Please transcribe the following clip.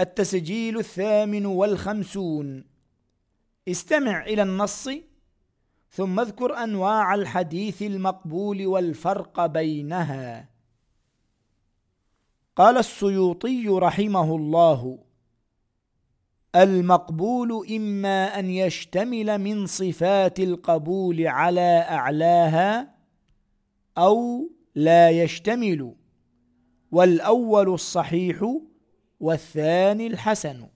التسجيل الثامن والخمسون. استمع إلى النص ثم اذكر أنواع الحديث المقبول والفرق بينها. قال السيوطي رحمه الله المقبول إما أن يشتمل من صفات القبول على أعلاها أو لا يشتمل والأول الصحيح والثاني الحسن.